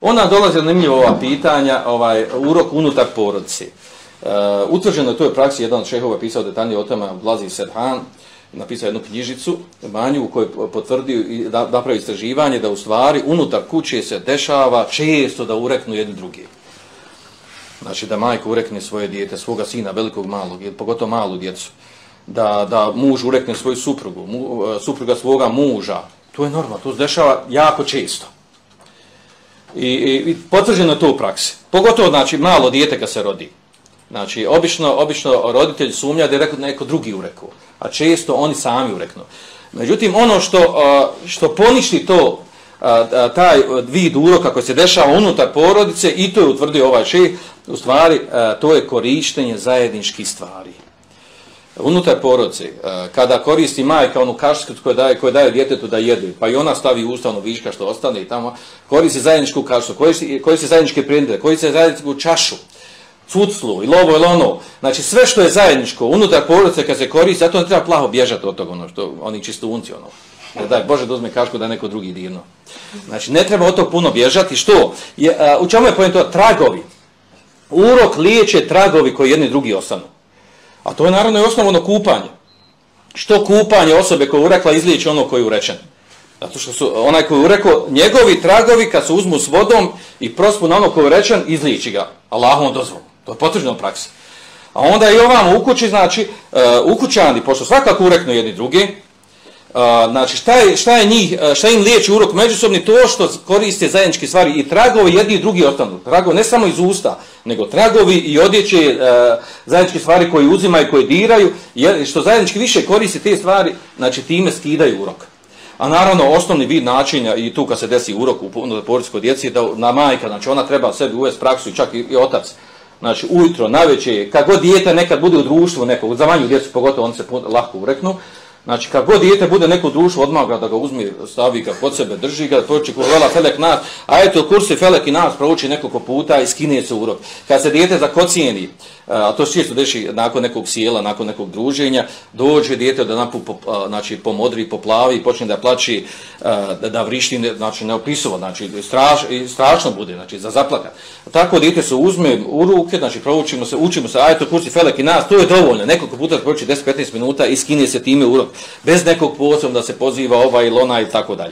Ona dolazi zanimljivo ova pitanja, ovaj urok unutar porodice. Uh, utvrđeno je to je praksi jedan od šehova pisao detaljnije o tome, Blazi Serhan, napisao jednu knjižicu, manju u kojoj potvrdio i da, napravi istraživanje da u stvari unutar kuće se dešava često da ureknu jedni drugi. Znači da majka urekne svoje dijete, svoga sina, velikog malog, ili pogotovo malu djecu. Da, da muž urekne svoju suprugu, mu, e, supruga svoga muža. To je normalno, to se dešava jako često. I, i, i potvrđeno to u praksi. Pogotovo, znači, malo dijete kad se rodi. Znači, obično, obično roditelj sumnja da je rekao neko drugi urekao, a često oni sami ureknu. Međutim, ono što, što poništi to, taj vid uroka koji se dešava unutar porodice, i to je utvrdio ovaj šeh, u stvari, to je korištenje zajedničkih stvari unutar porodice, e, kada koristi majka onu kašicu koju daje, koju daje djetetu da jede, pa i ona stavi ustavno viška što ostane i tamo, koristi zajedničku kašicu, koristi, koristi zajedničke prindre, koristi zajedničku čašu, cuclu i lovo ili ono, znači sve što je zajedničko unutar porodice kad se koristi, zato ne treba plaho bježati od toga, ono što oni čisto unci, ono. Ne daj, Bože, da uzme kašku da neko drugi dirno. Znači, ne treba od toga puno bježati. Što? Je, a, u čemu je pojento? Tragovi. Urok liječe tragovi koji jedni drugi ostanu. A to je naravno i osnovno kupanje. Što kupanje osobe koja urekla izliječi ono koji je urečen? Zato što su onaj koji je urekao, njegovi tragovi kad se uzmu s vodom i prospu na ono koji je urečen, izliječi ga. Allahom dozvolu. To je potvrđeno praksa. A onda i ovamo u kući, znači, e, uh, ukućani, pošto svakako ureknu jedni drugi, Uh, znači šta je, šta je njih, šta im liječi urok međusobni, to što koriste zajedničke stvari i tragovi jedni i drugi ostanu. Tragovi ne samo iz usta, nego tragovi i odjeće uh, zajedničke stvari koje uzimaju, koje diraju, jer, što zajednički više koriste te stvari, znači time skidaju urok. A naravno, osnovni vid načinja i tu kad se desi urok u porodskoj djeci, da na majka, znači ona treba sebi uvesti praksu i čak i, i otac, znači ujutro, naveče, kad god dijete nekad bude u društvu nekog, za manju djecu pogotovo, on se lahko ureknu, Znači, kad god dijete bude neko društvo odmah da ga uzme, stavi ga pod sebe, drži ga, proči ko vela felek nas, a eto kursi felek i nas prouči nekoliko puta i skine se urok. Kad se dijete zakocijeni, a to često deši nakon nekog sjela, nakon nekog druženja, dođe dijete da napu, znači, pomodri, poplavi i počne da plači, da, da vrišti, znači, neopisuvo, znači, straš, strašno bude, znači, za zaplakat. Tako dijete se uzme u ruke, znači, proučimo se, učimo se, a eto kursi felek i nas, to je dovoljno, nekoliko puta prouči 10-15 minuta i skine se time urok bez nekog posebno da se poziva ova ili ona i tako dalje.